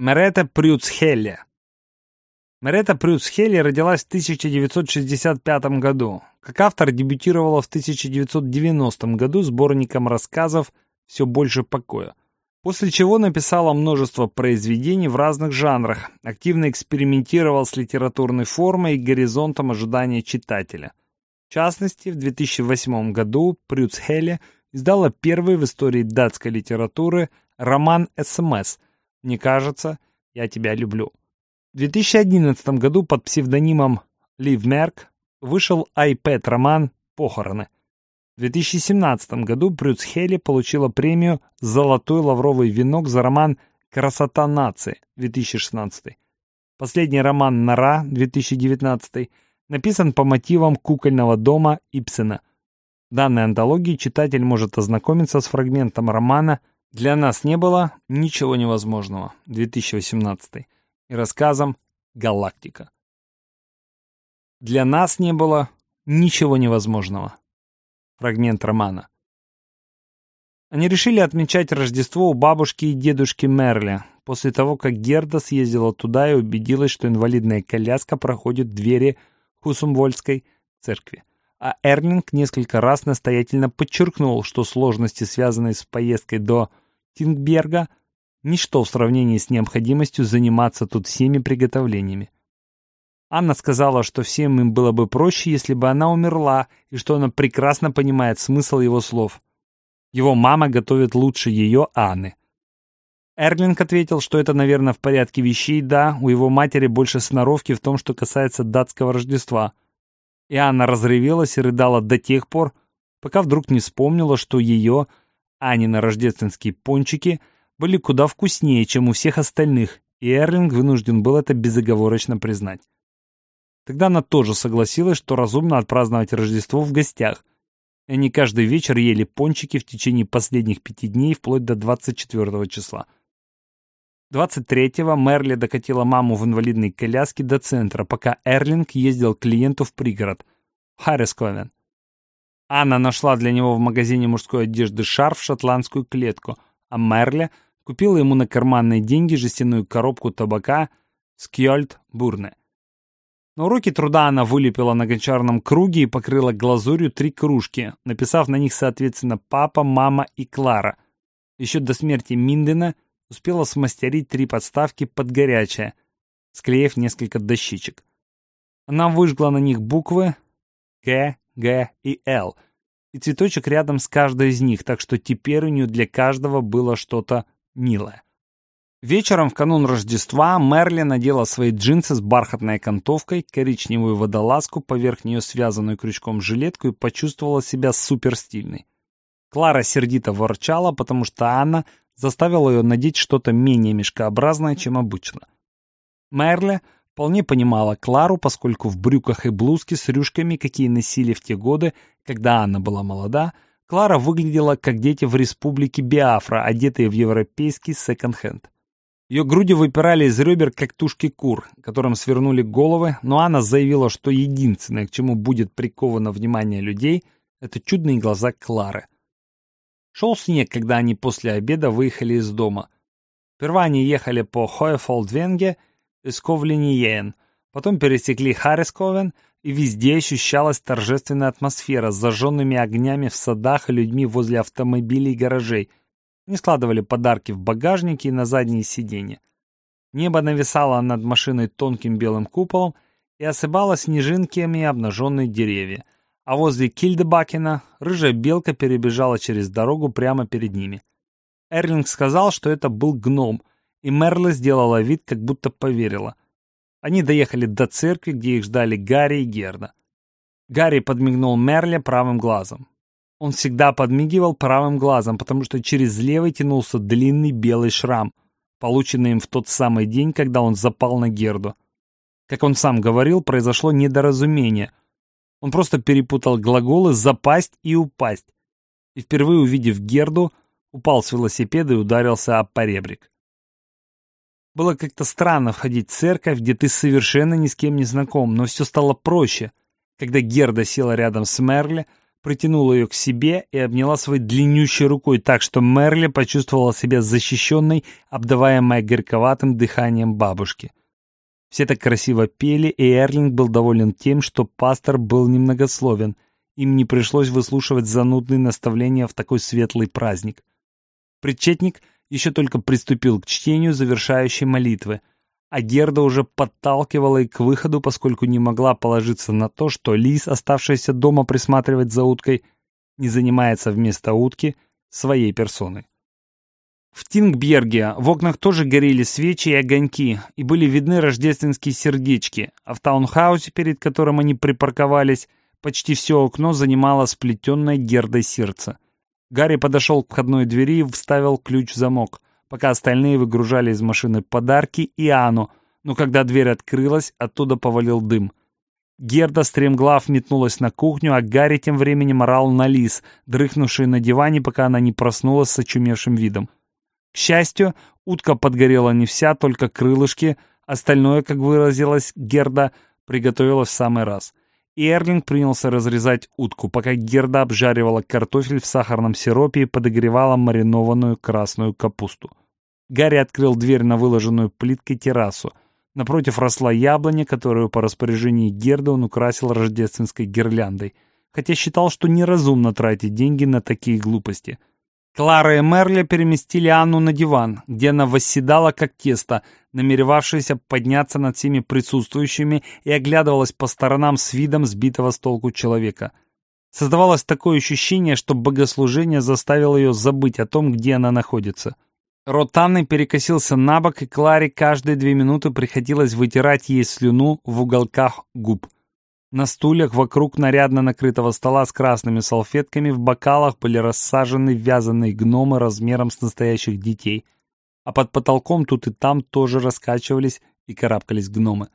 Мерета Прюцхелле. Мерета Прюцхелле родилась в 1965 году. Как автор дебютировала в 1990 году сборником рассказов «Все больше покоя». После чего написала множество произведений в разных жанрах, активно экспериментировал с литературной формой и горизонтом ожидания читателя. В частности, в 2008 году Прюцхелле издала первый в истории датской литературы роман «СМС», мне кажется, я тебя люблю. В 2011 году под псевдонимом Лив Мерк вышел iPad-роман «Похороны». В 2017 году Брюс Хелли получила премию «Золотой лавровый венок» за роман «Красота нации» 2016. Последний роман «Нора» 2019 написан по мотивам кукольного дома Ипсена. В данной антологии читатель может ознакомиться с фрагментом романа для нас не было ничего невозможного. 2018. И рассказом «Галактика». Для нас не было ничего невозможного. Фрагмент романа. Они решили отмечать Рождество у бабушки и дедушки Мерли, после того, как Герда съездила туда и убедилась, что инвалидная коляска проходит двери Хусумвольской церкви а Эрлинг несколько раз настоятельно подчеркнул, что сложности, связанные с поездкой до Тингберга, ничто в сравнении с необходимостью заниматься тут всеми приготовлениями. Анна сказала, что всем им было бы проще, если бы она умерла, и что она прекрасно понимает смысл его слов. Его мама готовит лучше ее, Анны. Эрлинг ответил, что это, наверное, в порядке вещей, да, у его матери больше сноровки в том, что касается датского Рождества – и Анна разревелась и рыдала до тех пор, пока вдруг не вспомнила, что ее, Анины рождественские пончики, были куда вкуснее, чем у всех остальных, и Эрлинг вынужден был это безоговорочно признать. Тогда она тоже согласилась, что разумно отпраздновать Рождество в гостях. И они каждый вечер ели пончики в течение последних пяти дней вплоть до 24 числа. 23-го Мерли докатила маму в инвалидной коляске до центра, пока Эрлинг ездил к клиенту в пригород. Харрисковен. Анна нашла для него в магазине мужской одежды шарф, шотландскую клетку, а Мерли купила ему на карманные деньги жестяную коробку табака Скьольд Бурне. На уроке труда она вылепила на гончарном круге и покрыла глазурью три кружки, написав на них соответственно «папа», «мама» и «Клара». Еще до смерти Миндена – успела смастерить три подставки под горячее, склеив несколько дощичек. Она выжгла на них буквы К, Г и Л, и цветочек рядом с каждой из них, так что теперь у нее для каждого было что-то милое. Вечером в канун Рождества Мерли надела свои джинсы с бархатной окантовкой, коричневую водолазку, поверх нее связанную крючком жилетку и почувствовала себя суперстильной. Клара сердито ворчала, потому что Анна заставил ее надеть что-то менее мешкообразное, чем обычно. Мерли вполне понимала Клару, поскольку в брюках и блузке с рюшками, какие носили в те годы, когда Анна была молода, Клара выглядела как дети в республике Биафра, одетые в европейский секонд-хенд. Ее груди выпирали из ребер, как тушки кур, которым свернули головы, но Анна заявила, что единственное, к чему будет приковано внимание людей, это чудные глаза Клары — Шел снег, когда они после обеда выехали из дома. Сперва они ехали по Хойфолдвенге и Сковлиниен, потом пересекли Харрисковен, и везде ощущалась торжественная атмосфера с зажженными огнями в садах и людьми возле автомобилей и гаражей. Они складывали подарки в багажнике и на задние сиденья. Небо нависало над машиной тонким белым куполом и осыпало снежинками обнаженные деревья — а возле Кильдебакена рыжая белка перебежала через дорогу прямо перед ними. Эрлинг сказал, что это был гном, и Мерла сделала вид, как будто поверила. Они доехали до церкви, где их ждали Гарри и Герда. Гарри подмигнул Мерле правым глазом. Он всегда подмигивал правым глазом, потому что через левый тянулся длинный белый шрам, полученный им в тот самый день, когда он запал на Герду. Как он сам говорил, произошло недоразумение — он просто перепутал глаголы «запасть» и «упасть». И впервые увидев Герду, упал с велосипеда и ударился об поребрик. Было как-то странно входить в церковь, где ты совершенно ни с кем не знаком, но все стало проще, когда Герда села рядом с Мерли, притянула ее к себе и обняла своей длиннющей рукой так, что Мерли почувствовала себя защищенной, обдаваемой горьковатым дыханием бабушки. Все так красиво пели, и Эрлинг был доволен тем, что пастор был немногословен. Им не пришлось выслушивать занудные наставления в такой светлый праздник. Причетник еще только приступил к чтению завершающей молитвы, а Герда уже подталкивала их к выходу, поскольку не могла положиться на то, что Лис, оставшаяся дома присматривать за уткой, не занимается вместо утки своей персоной. В Тингберге в окнах тоже горели свечи и огоньки, и были видны рождественские сердечки, а в таунхаусе, перед которым они припарковались, почти все окно занимало сплетенное гердой сердце. Гарри подошел к входной двери и вставил ключ в замок, пока остальные выгружали из машины подарки и Анну, но когда дверь открылась, оттуда повалил дым. Герда стремглав метнулась на кухню, а Гарри тем временем орал на лис, дрыхнувший на диване, пока она не проснулась с очумевшим видом. К счастью, утка подгорела не вся, только крылышки, остальное, как выразилась Герда, приготовилось в самый раз. И Эрлинг принялся разрезать утку, пока Герда обжаривала картофель в сахарном сиропе и подогревала маринованную красную капусту. Гарри открыл дверь на выложенную плиткой террасу. Напротив росла яблоня, которую по распоряжению Герда он украсил рождественской гирляндой, хотя считал, что неразумно тратить деньги на такие глупости. Клара и Мерли переместили Анну на диван, где она восседала как тесто, намеревавшаяся подняться над всеми присутствующими и оглядывалась по сторонам с видом сбитого с толку человека. Создавалось такое ощущение, что богослужение заставило ее забыть о том, где она находится. Рот Анны перекосился на бок, и Кларе каждые две минуты приходилось вытирать ей слюну в уголках губ. На стульях вокруг нарядно накрытого стола с красными салфетками в бокалах были рассажены вязаные гномы размером с настоящих детей, а под потолком тут и там тоже раскачивались и карабкались гномы.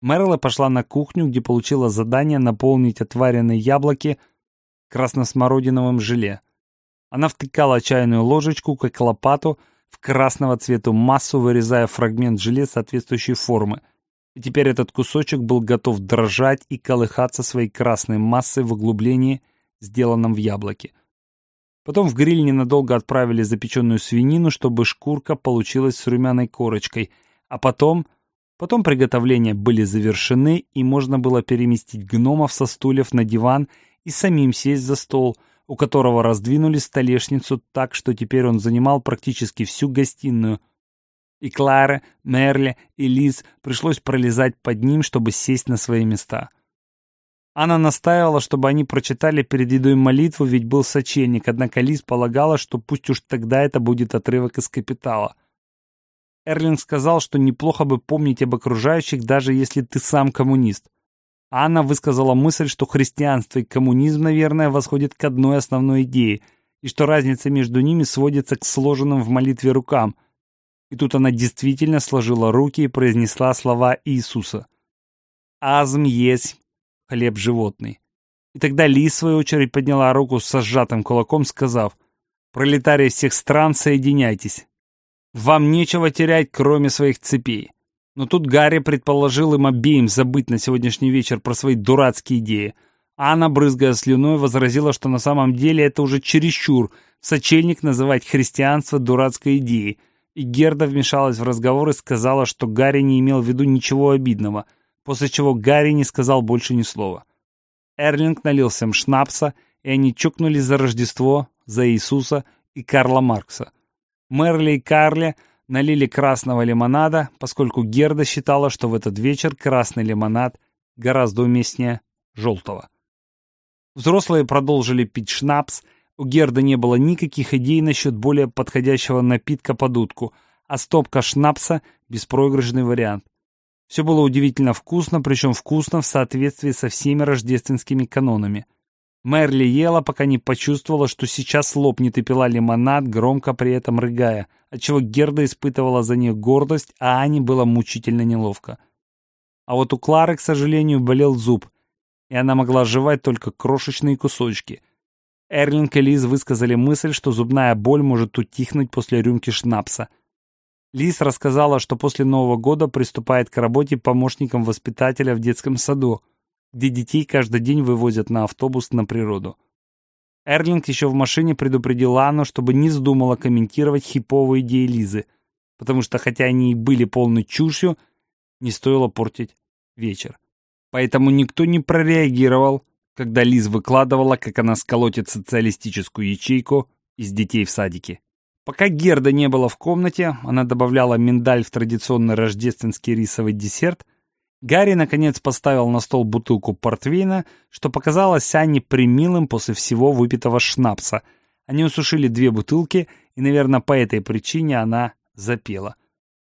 Мэрила пошла на кухню, где получила задание наполнить отваренные яблоки красносмородиновым желе. Она втыкала чайную ложечку, как лопату, в красного цвета массу, вырезая фрагмент желе соответствующей формы — теперь этот кусочек был готов дрожать и колыхаться своей красной массой в углублении, сделанном в яблоке. Потом в гриль ненадолго отправили запеченную свинину, чтобы шкурка получилась с румяной корочкой, а потом... Потом приготовления были завершены, и можно было переместить гномов со стульев на диван и самим сесть за стол, у которого раздвинули столешницу так, что теперь он занимал практически всю гостиную — и Кларе, Мерле и Лиз пришлось пролезать под ним, чтобы сесть на свои места. Она настаивала, чтобы они прочитали перед едой молитву, ведь был сочельник, однако Лиз полагала, что пусть уж тогда это будет отрывок из «Капитала». Эрлинг сказал, что неплохо бы помнить об окружающих, даже если ты сам коммунист. Анна высказала мысль, что христианство и коммунизм, наверное, восходят к одной основной идее, и что разница между ними сводится к сложенным в молитве рукам – и тут она действительно сложила руки и произнесла слова Иисуса. «Азм есть хлеб животный». И тогда Ли, в свою очередь, подняла руку со сжатым кулаком, сказав, «Пролетарии всех стран, соединяйтесь. Вам нечего терять, кроме своих цепей». Но тут Гарри предположил им обеим забыть на сегодняшний вечер про свои дурацкие идеи. Анна, брызгая слюной, возразила, что на самом деле это уже чересчур, сочельник называть христианство дурацкой идеей — и Герда вмешалась в разговор и сказала, что Гарри не имел в виду ничего обидного, после чего Гарри не сказал больше ни слова. Эрлинг налил всем шнапса, и они чокнулись за Рождество, за Иисуса и Карла Маркса. Мерли и Карли налили красного лимонада, поскольку Герда считала, что в этот вечер красный лимонад гораздо уместнее желтого. Взрослые продолжили пить шнапс, у Герда не было никаких идей насчет более подходящего напитка под утку, а стопка шнапса — беспроигрышный вариант. Все было удивительно вкусно, причем вкусно в соответствии со всеми рождественскими канонами. Мерли ела, пока не почувствовала, что сейчас лопнет и пила лимонад, громко при этом рыгая, отчего Герда испытывала за нее гордость, а Ане было мучительно неловко. А вот у Клары, к сожалению, болел зуб, и она могла жевать только крошечные кусочки — Эрлинг и Лиз высказали мысль, что зубная боль может утихнуть после рюмки шнапса. Лиз рассказала, что после Нового года приступает к работе помощником воспитателя в детском саду. где детей каждый день вывозят на автобус на природу. Эрлинг еще в машине предупредил Анну, чтобы не вздумала комментировать хиповые идеи Лизы, потому что, хотя они и были полной чушью, не стоило портить вечер. Поэтому никто не прореагировал, когда Лиз выкладывала, как она сколотит социалистическую ячейку из детей в садике. Пока Герда не было в комнате, она добавляла миндаль в традиционный рождественский рисовый десерт, Гарри, наконец, поставил на стол бутылку портвейна, что показалось Анне примилым после всего выпитого шнапса. Они усушили две бутылки, и, наверное, по этой причине она запела.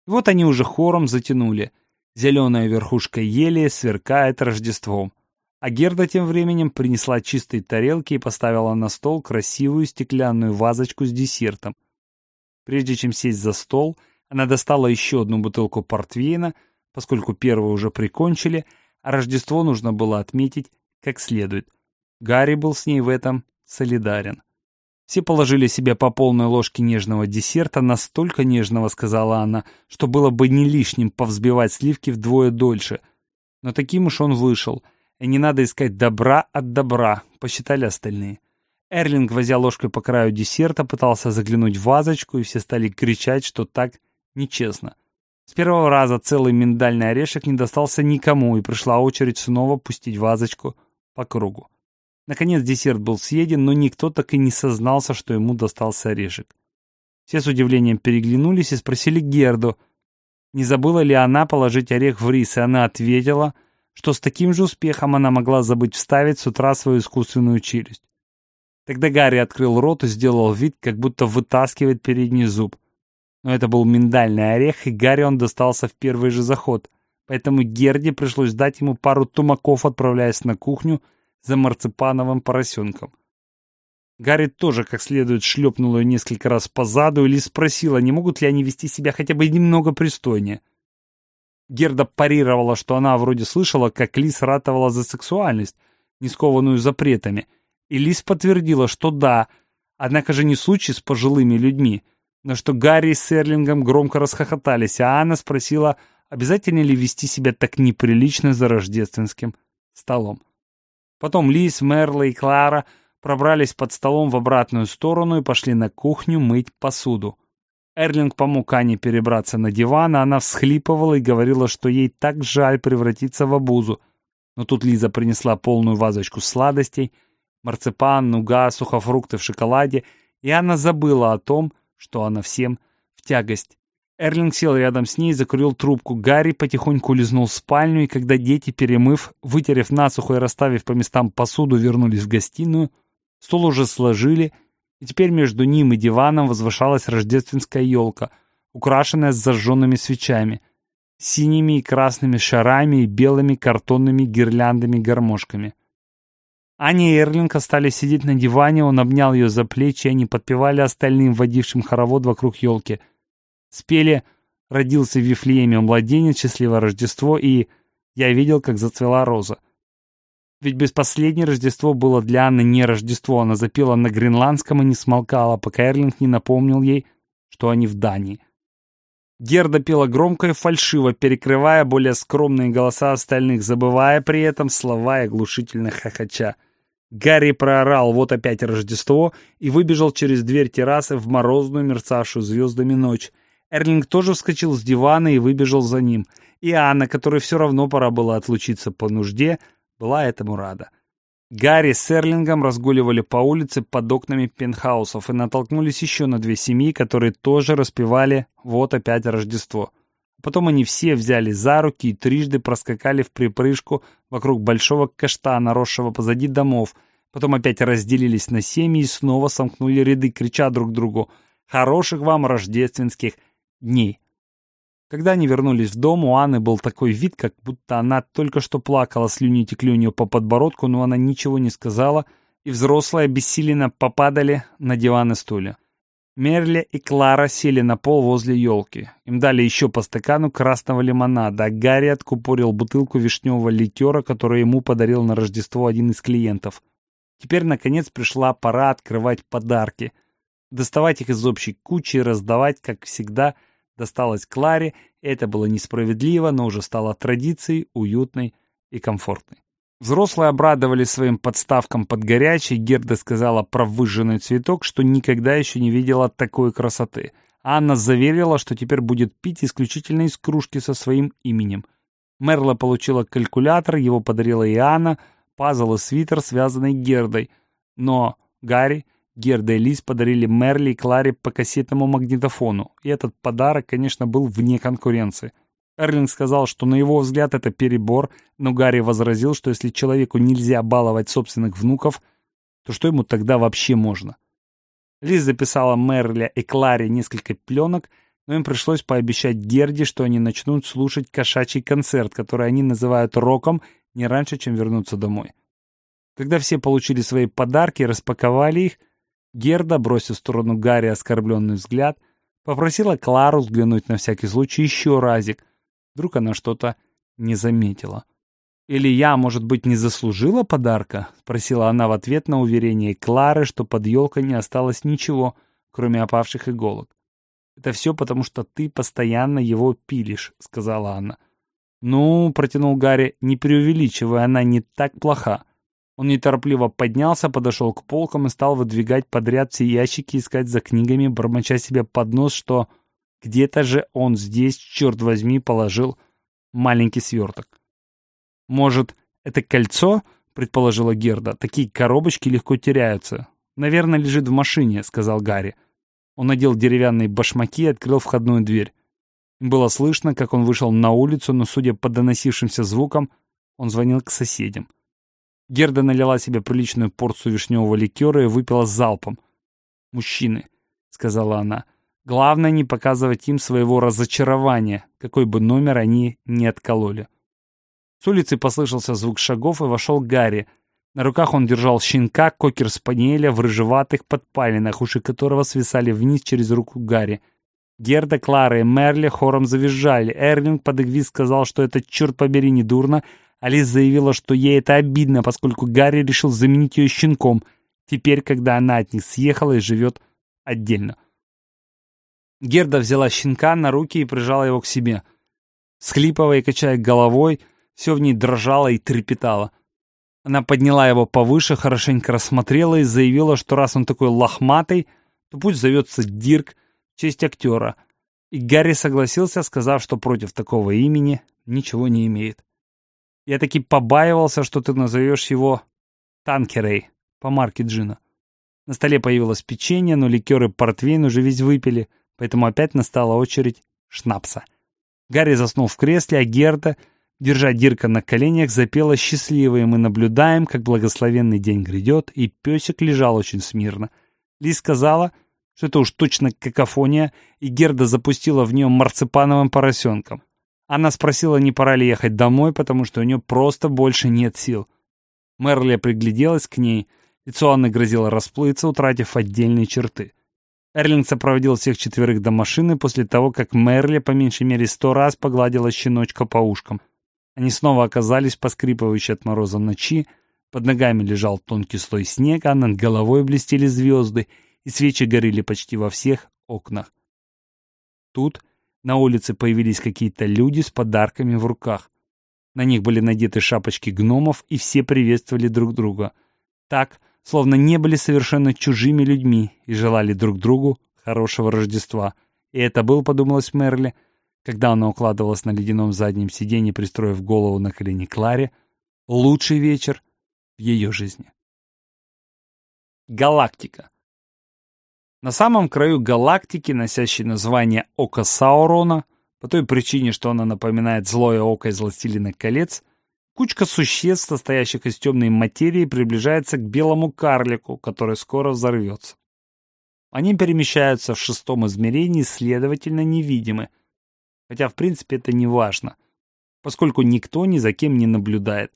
И вот они уже хором затянули. Зеленая верхушка ели сверкает Рождеством. А Герда тем временем принесла чистые тарелки и поставила на стол красивую стеклянную вазочку с десертом. Прежде чем сесть за стол, она достала еще одну бутылку портвейна, поскольку первую уже прикончили, а Рождество нужно было отметить как следует. Гарри был с ней в этом солидарен. Все положили себе по полной ложке нежного десерта, настолько нежного, сказала она, что было бы не лишним повзбивать сливки вдвое дольше. Но таким уж он вышел, и не надо искать добра от добра, посчитали остальные. Эрлинг, возя ложкой по краю десерта, пытался заглянуть в вазочку, и все стали кричать, что так нечестно. С первого раза целый миндальный орешек не достался никому, и пришла очередь снова пустить вазочку по кругу. Наконец десерт был съеден, но никто так и не сознался, что ему достался орешек. Все с удивлением переглянулись и спросили Герду, не забыла ли она положить орех в рис, и она ответила, что с таким же успехом она могла забыть вставить с утра свою искусственную челюсть. Тогда Гарри открыл рот и сделал вид, как будто вытаскивает передний зуб. Но это был миндальный орех, и Гарри он достался в первый же заход. Поэтому Герде пришлось дать ему пару тумаков, отправляясь на кухню за марципановым поросенком. Гарри тоже как следует шлепнул ее несколько раз по заду или спросила, не могут ли они вести себя хотя бы немного пристойнее. Герда парировала, что она вроде слышала, как Лис ратовала за сексуальность, не скованную запретами — и Лис подтвердила, что да, однако же не случай с пожилыми людьми, на что Гарри с Эрлингом громко расхохотались, а Анна спросила, обязательно ли вести себя так неприлично за рождественским столом. Потом Лис, Мерла и Клара пробрались под столом в обратную сторону и пошли на кухню мыть посуду. Эрлинг помог Ане перебраться на диван, а она всхлипывала и говорила, что ей так жаль превратиться в обузу. Но тут Лиза принесла полную вазочку сладостей — марципан, нуга, сухофрукты в шоколаде, и она забыла о том, что она всем в тягость. Эрлинг сел рядом с ней, закурил трубку. Гарри потихоньку лизнул в спальню, и когда дети, перемыв, вытерев насухо и расставив по местам посуду, вернулись в гостиную, стол уже сложили, и теперь между ним и диваном возвышалась рождественская елка, украшенная зажженными свечами, синими и красными шарами и белыми картонными гирляндами-гармошками. Аня и Эрлинг остались сидеть на диване, он обнял ее за плечи, и они подпевали остальным, водившим хоровод вокруг елки. Спели «Родился в Вифлееме младенец, счастливое Рождество» и «Я видел, как зацвела роза». Ведь без последнее Рождество было для Анны не Рождество, она запела на гренландском и не смолкала, пока Эрлинг не напомнил ей, что они в Дании. Герда пела громко и фальшиво, перекрывая более скромные голоса остальных, забывая при этом слова и оглушительно хохоча. Гарри проорал «Вот опять Рождество» и выбежал через дверь террасы в морозную, мерцавшую звездами ночь. Эрлинг тоже вскочил с дивана и выбежал за ним. И Анна, которой все равно пора было отлучиться по нужде, была этому рада. Гарри с Эрлингом разгуливали по улице под окнами пентхаусов и натолкнулись еще на две семьи, которые тоже распевали «Вот опять Рождество». Потом они все взяли за руки и трижды проскакали в припрыжку вокруг большого каштана, росшего позади домов. Потом опять разделились на семьи и снова сомкнули ряды, крича друг другу «Хороших вам рождественских дней!». Когда они вернулись в дом, у Анны был такой вид, как будто она только что плакала, слюни текли у нее по подбородку, но она ничего не сказала, и взрослые обессиленно попадали на диван и стулья. Мерли и Клара сели на пол возле елки. Им дали еще по стакану красного лимонада, а Гарри откупорил бутылку вишневого ликера, который ему подарил на Рождество один из клиентов. Теперь, наконец, пришла пора открывать подарки. Доставать их из общей кучи и раздавать, как всегда, — досталось Кларе, это было несправедливо, но уже стало традицией, уютной и комфортной. Взрослые обрадовались своим подставкам под горячий. Герда сказала про выжженный цветок, что никогда еще не видела такой красоты. Анна заверила, что теперь будет пить исключительно из кружки со своим именем. Мерла получила калькулятор, его подарила и Анна, пазл и свитер, связанный Гердой. Но Гарри, Герда и Лиз подарили Мерли и Кларе по кассетному магнитофону, и этот подарок, конечно, был вне конкуренции. Эрлинг сказал, что на его взгляд это перебор, но Гарри возразил, что если человеку нельзя баловать собственных внуков, то что ему тогда вообще можно? Лиз записала Мерля и Кларе несколько пленок, но им пришлось пообещать Герде, что они начнут слушать кошачий концерт, который они называют роком, не раньше, чем вернуться домой. Когда все получили свои подарки и распаковали их, Герда, бросив в сторону Гарри оскорбленный взгляд, попросила Клару взглянуть на всякий случай еще разик — Вдруг она что-то не заметила. «Или я, может быть, не заслужила подарка?» — спросила она в ответ на уверение Клары, что под елкой не осталось ничего, кроме опавших иголок. «Это все потому, что ты постоянно его пилишь», — сказала она. «Ну», — протянул Гарри, — «не преувеличивая, она не так плоха». Он неторопливо поднялся, подошел к полкам и стал выдвигать подряд все ящики, искать за книгами, бормоча себе под нос, что где-то же он здесь, черт возьми, положил маленький сверток. «Может, это кольцо?» — предположила Герда. «Такие коробочки легко теряются. Наверное, лежит в машине», — сказал Гарри. Он надел деревянные башмаки и открыл входную дверь. Было слышно, как он вышел на улицу, но, судя по доносившимся звукам, он звонил к соседям. Герда налила себе приличную порцию вишневого ликера и выпила залпом. «Мужчины», — сказала она, — Главное не показывать им своего разочарования, какой бы номер они ни откололи. С улицы послышался звук шагов, и вошел Гарри. На руках он держал щенка кокер-спаниеля в рыжеватых подпалинах, уши которого свисали вниз через руку Гарри. Герда, Клара и Мерли хором завизжали. Эрлинг подыгвиз сказал, что это, черт побери, не дурно. Алис заявила, что ей это обидно, поскольку Гарри решил заменить ее щенком, теперь, когда она от них съехала и живет отдельно. Герда взяла щенка на руки и прижала его к себе. Схлипывая и качая головой, все в ней дрожало и трепетало. Она подняла его повыше, хорошенько рассмотрела и заявила, что раз он такой лохматый, то пусть зовется Дирк в честь актера. И Гарри согласился, сказав, что против такого имени ничего не имеет. Я таки побаивался, что ты назовешь его Танкерей по марке Джина. На столе появилось печенье, но ликер и портвейн уже весь выпили — поэтому опять настала очередь шнапса. Гарри заснул в кресле, а Герда, держа Дирка на коленях, запела счастливо, и мы наблюдаем, как благословенный день грядет, и песик лежал очень смирно. Ли сказала, что это уж точно какофония, и Герда запустила в нее марципановым поросенком. Она спросила, не пора ли ехать домой, потому что у нее просто больше нет сил. Мерли пригляделась к ней, лицо Анны грозило расплыться, утратив отдельные черты. Эрлинг сопроводил всех четверых до машины после того, как Мерли по меньшей мере сто раз погладила щеночка по ушкам. Они снова оказались поскрипывающей от мороза ночи, под ногами лежал тонкий слой снега, а над головой блестели звезды, и свечи горели почти во всех окнах. Тут на улице появились какие-то люди с подарками в руках. На них были надеты шапочки гномов, и все приветствовали друг друга. Так, словно не были совершенно чужими людьми и желали друг другу хорошего Рождества. И это был, подумалось Мерли, когда она укладывалась на ледяном заднем сиденье, пристроив голову на колени Кларе, лучший вечер в ее жизни. Галактика. На самом краю галактики, носящей название Ока Саурона, по той причине, что она напоминает злое око из «Властелина колец», Кучка существ, состоящих из темной материи, приближается к белому карлику, который скоро взорвется. Они перемещаются в шестом измерении, следовательно, невидимы. Хотя, в принципе, это не важно, поскольку никто ни за кем не наблюдает.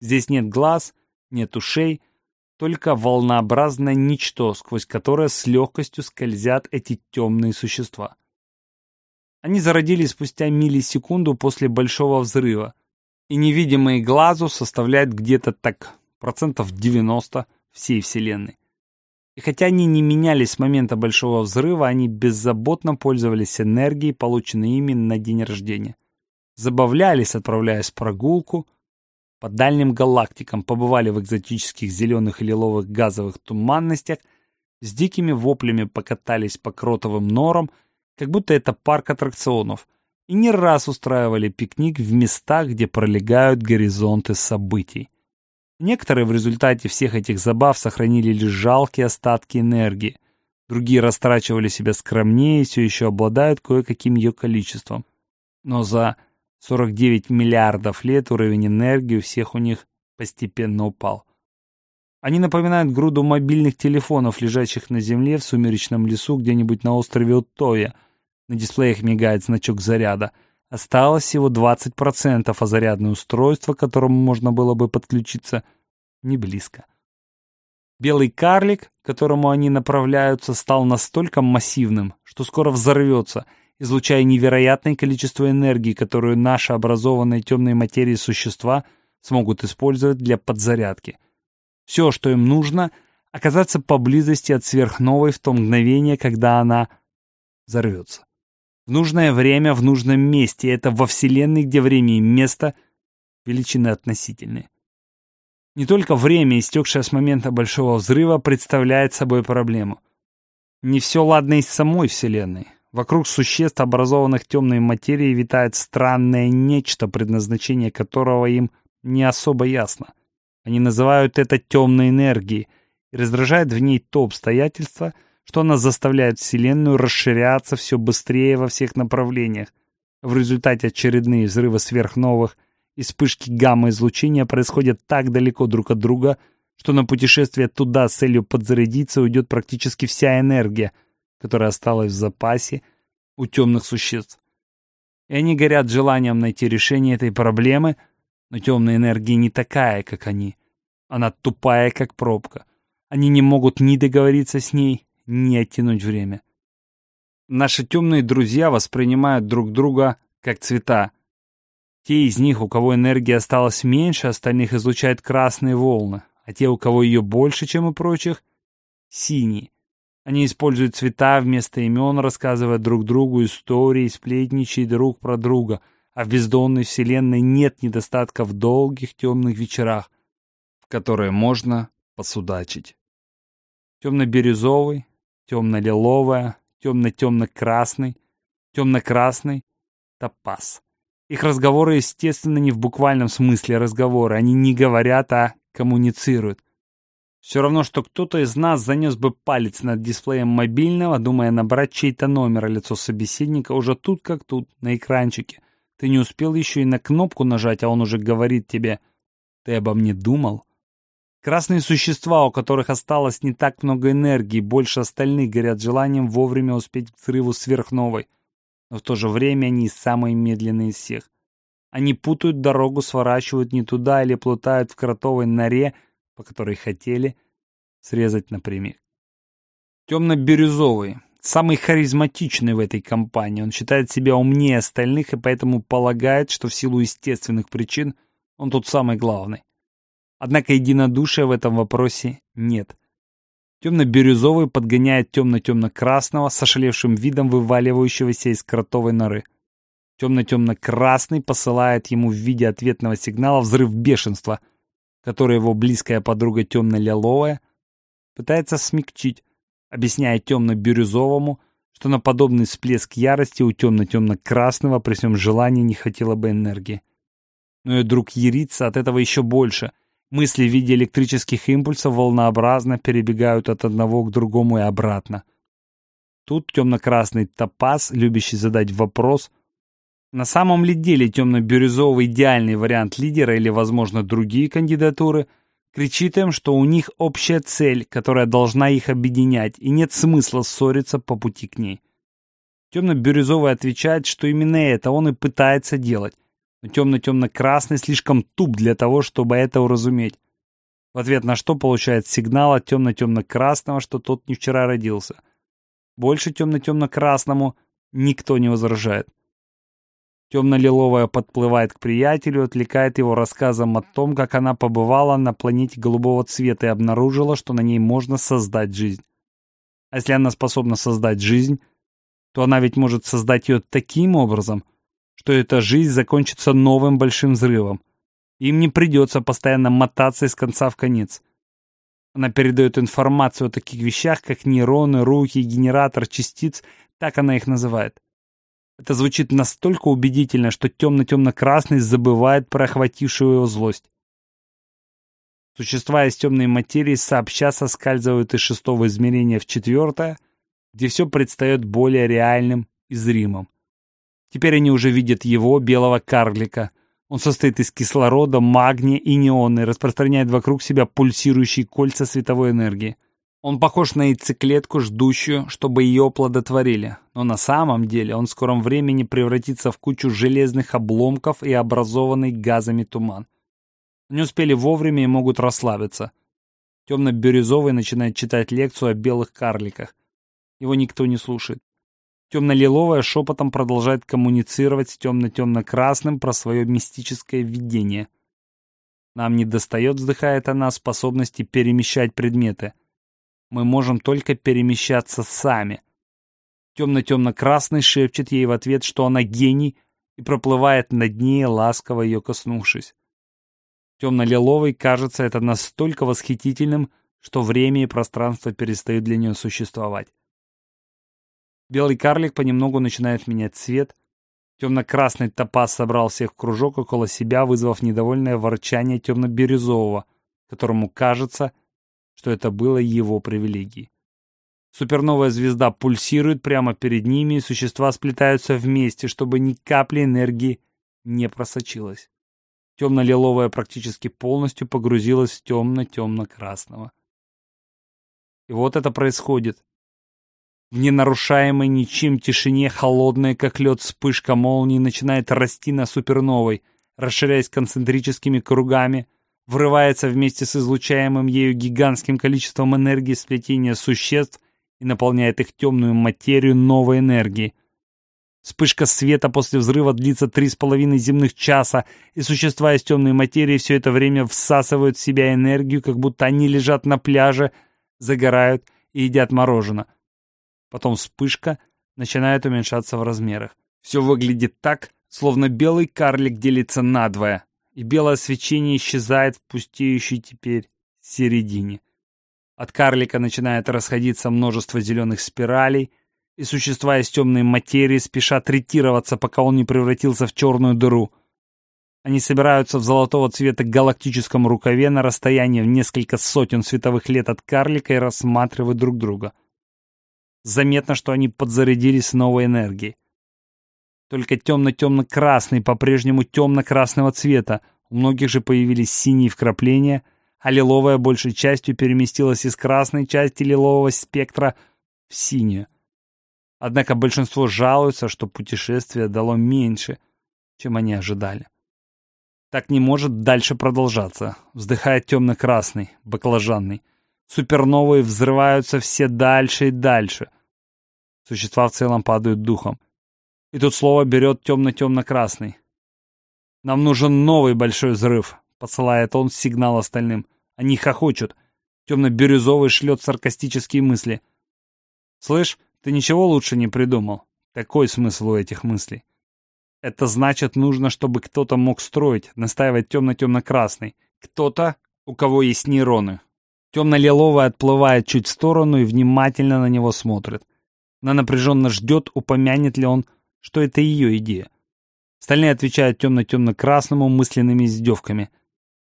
Здесь нет глаз, нет ушей, только волнообразное ничто, сквозь которое с легкостью скользят эти темные существа. Они зародились спустя миллисекунду после большого взрыва, и невидимые глазу составляют где-то так процентов 90 всей Вселенной. И хотя они не менялись с момента Большого Взрыва, они беззаботно пользовались энергией, полученной ими на день рождения. Забавлялись, отправляясь в прогулку, по дальним галактикам, побывали в экзотических зеленых и лиловых газовых туманностях, с дикими воплями покатались по кротовым норам, как будто это парк аттракционов, и не раз устраивали пикник в местах, где пролегают горизонты событий. Некоторые в результате всех этих забав сохранили лишь жалкие остатки энергии, другие растрачивали себя скромнее и все еще обладают кое-каким ее количеством. Но за 49 миллиардов лет уровень энергии у всех у них постепенно упал. Они напоминают груду мобильных телефонов, лежащих на земле в сумеречном лесу где-нибудь на острове Утоя. На дисплеях мигает значок заряда. Осталось всего 20%, а зарядное устройство, к которому можно было бы подключиться, не близко. Белый карлик, к которому они направляются, стал настолько массивным, что скоро взорвется — излучая невероятное количество энергии, которую наши образованные темной материи существа смогут использовать для подзарядки. Все, что им нужно, оказаться поблизости от сверхновой в то мгновение, когда она взорвется. В нужное время, в нужном месте, это во Вселенной, где время и место величины относительные. Не только время, истекшее с момента Большого Взрыва, представляет собой проблему. Не все ладно и с самой Вселенной. Вокруг существ, образованных темной материей, витает странное нечто, предназначение которого им не особо ясно. Они называют это темной энергией, и раздражает в ней то обстоятельство, что она заставляет Вселенную расширяться все быстрее во всех направлениях. В результате очередные взрывы сверхновых и вспышки гамма-излучения происходят так далеко друг от друга, что на путешествие туда с целью подзарядиться уйдет практически вся энергия — которая осталась в запасе у темных существ. И они горят желанием найти решение этой проблемы, но темная энергия не такая, как они. Она тупая, как пробка. Они не могут ни договориться с ней, ни оттянуть время. Наши темные друзья воспринимают друг друга как цвета. Те из них, у кого энергии осталось меньше, остальных излучают красные волны, а те, у кого ее больше, чем у прочих, — синие. Они используют цвета вместо имен, рассказывая друг другу истории, сплетничая друг про друга, а в бездонной вселенной нет недостатка в долгих темных вечерах, в которые можно посудачить. Темно-бирюзовый, темно-лиловая, темно-темно-красный, темно-красный — топаз. Их разговоры, естественно, не в буквальном смысле разговоры. Они не говорят, а коммуницируют. Все равно, что кто-то из нас занес бы палец над дисплеем мобильного, думая набрать чей-то номер, а лицо собеседника уже тут как тут, на экранчике. Ты не успел еще и на кнопку нажать, а он уже говорит тебе «Ты обо мне думал?» Красные существа, у которых осталось не так много энергии, больше остальных горят желанием вовремя успеть к взрыву сверхновой. Но в то же время они самые медленные из всех. Они путают дорогу, сворачивают не туда или плутают в кротовой норе, по которой хотели срезать напрямик. Темно-бирюзовый, самый харизматичный в этой компании. Он считает себя умнее остальных и поэтому полагает, что в силу естественных причин он тут самый главный. Однако единодушия в этом вопросе нет. Темно-бирюзовый подгоняет темно-темно-красного с ошалевшим видом вываливающегося из кротовой норы. Темно-темно-красный посылает ему в виде ответного сигнала взрыв бешенства, который его близкая подруга темно-лиловая пытается смягчить, объясняя темно-бирюзовому, что на подобный всплеск ярости у темно-темно-красного при всем желании не хватило бы энергии. Но и друг ярится от этого еще больше. Мысли в виде электрических импульсов волнообразно перебегают от одного к другому и обратно. Тут темно-красный топаз, любящий задать вопрос, на самом ли деле темно-бирюзовый идеальный вариант лидера или, возможно, другие кандидатуры кричит им, что у них общая цель, которая должна их объединять, и нет смысла ссориться по пути к ней. Темно-бирюзовый отвечает, что именно это он и пытается делать, но темно-темно-красный слишком туп для того, чтобы это уразуметь. В ответ на что получает сигнал от темно-темно-красного, что тот не вчера родился. Больше темно-темно-красному никто не возражает. Темно-лиловая подплывает к приятелю, отвлекает его рассказом о том, как она побывала на планете голубого цвета и обнаружила, что на ней можно создать жизнь. А если она способна создать жизнь, то она ведь может создать ее таким образом, что эта жизнь закончится новым большим взрывом. Им не придется постоянно мотаться из конца в конец. Она передает информацию о таких вещах, как нейроны, руки, генератор частиц, так она их называет. Это звучит настолько убедительно, что темно-темно-красный забывает про охватившую его злость. Существа из темной материи сообща соскальзывают из шестого измерения в четвертое, где все предстает более реальным и зримым. Теперь они уже видят его, белого карлика. Он состоит из кислорода, магния и неона и распространяет вокруг себя пульсирующие кольца световой энергии. Он похож на яйцеклетку, ждущую, чтобы ее оплодотворили. Но на самом деле он в скором времени превратится в кучу железных обломков и образованный газами туман. Не успели вовремя и могут расслабиться. Темно-бирюзовый начинает читать лекцию о белых карликах. Его никто не слушает. Темно-лиловая шепотом продолжает коммуницировать с темно-темно-красным про свое мистическое видение. Нам не достает, вздыхает она, способности перемещать предметы. Мы можем только перемещаться сами. Темно-темно-красный шепчет ей в ответ, что она гений, и проплывает над ней, ласково ее коснувшись. Темно-лиловый кажется это настолько восхитительным, что время и пространство перестают для нее существовать. Белый карлик понемногу начинает менять цвет. Темно-красный топаз собрал всех в кружок около себя, вызвав недовольное ворчание темно-бирюзового, которому кажется, что это было его привилегией. Суперновая звезда пульсирует прямо перед ними, и существа сплетаются вместе, чтобы ни капли энергии не просочилось. Темно-лиловая практически полностью погрузилась в темно-темно-красного. И вот это происходит. В ненарушаемой ничем тишине холодная, как лед, вспышка молнии начинает расти на суперновой, расширяясь концентрическими кругами, врывается вместе с излучаемым ею гигантским количеством энергии сплетения существ и наполняет их темную материю новой энергией. Вспышка света после взрыва длится три с половиной земных часа, и существа из темной материи все это время всасывают в себя энергию, как будто они лежат на пляже, загорают и едят мороженое. Потом вспышка начинает уменьшаться в размерах. Все выглядит так, словно белый карлик делится надвое, и белое свечение исчезает в пустеющей теперь середине. От карлика начинает расходиться множество зеленых спиралей, и существа из темной материи спешат ретироваться, пока он не превратился в черную дыру. Они собираются в золотого цвета галактическом рукаве на расстоянии в несколько сотен световых лет от карлика и рассматривают друг друга. Заметно, что они подзарядились новой энергией. Только темно-темно-красный, по-прежнему темно-красного цвета. У многих же появились синие вкрапления, а лиловая большей частью переместилась из красной части лилового спектра в синюю. Однако большинство жалуются, что путешествие дало меньше, чем они ожидали. Так не может дальше продолжаться, вздыхает темно-красный, баклажанный. Суперновые взрываются все дальше и дальше. Существа в целом падают духом. И тут слово берет темно-темно-красный. «Нам нужен новый большой взрыв», — посылает он сигнал остальным. Они хохочут. Темно-бирюзовый шлет саркастические мысли. «Слышь, ты ничего лучше не придумал?» Какой смысл у этих мыслей? Это значит, нужно, чтобы кто-то мог строить, настаивать темно-темно-красный. Кто-то, у кого есть нейроны. Темно-лиловая отплывает чуть в сторону и внимательно на него смотрит. Она напряженно ждет, упомянет ли он, что это ее идея. Остальные отвечают темно-темно-красному мысленными издевками.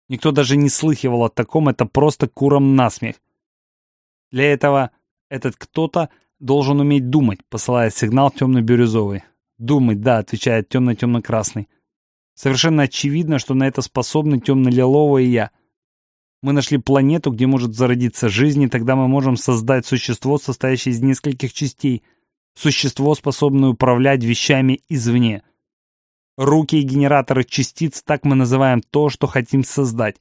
Никто даже не слыхивал о таком, это просто куром насмех. Для этого этот кто-то должен уметь думать, посылает сигнал темно-бирюзовый. «Думать, да», — отвечает темно-темно-красный. Совершенно очевидно, что на это способны темно-лиловая и я — мы нашли планету, где может зародиться жизнь, и тогда мы можем создать существо, состоящее из нескольких частей. Существо, способное управлять вещами извне. Руки и генераторы частиц, так мы называем то, что хотим создать.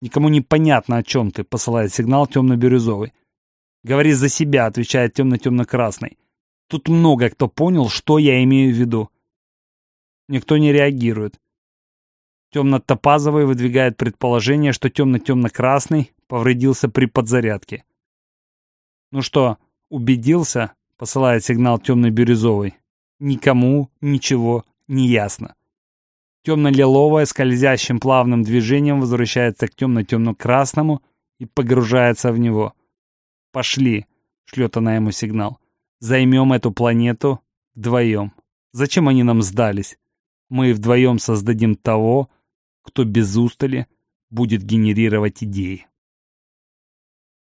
Никому не понятно, о чем ты, посылает сигнал темно-бирюзовый. Говори за себя, отвечает темно-темно-красный. Тут много кто понял, что я имею в виду. Никто не реагирует. Темно-топазовый выдвигает предположение, что темно-темно-красный повредился при подзарядке. «Ну что, убедился?» — посылает сигнал темно-бирюзовый. «Никому ничего не ясно». Темно-лиловое скользящим плавным движением возвращается к темно-темно-красному и погружается в него. «Пошли!» — шлет она ему сигнал. «Займем эту планету вдвоем. Зачем они нам сдались? Мы вдвоем создадим того, кто без устали будет генерировать идеи».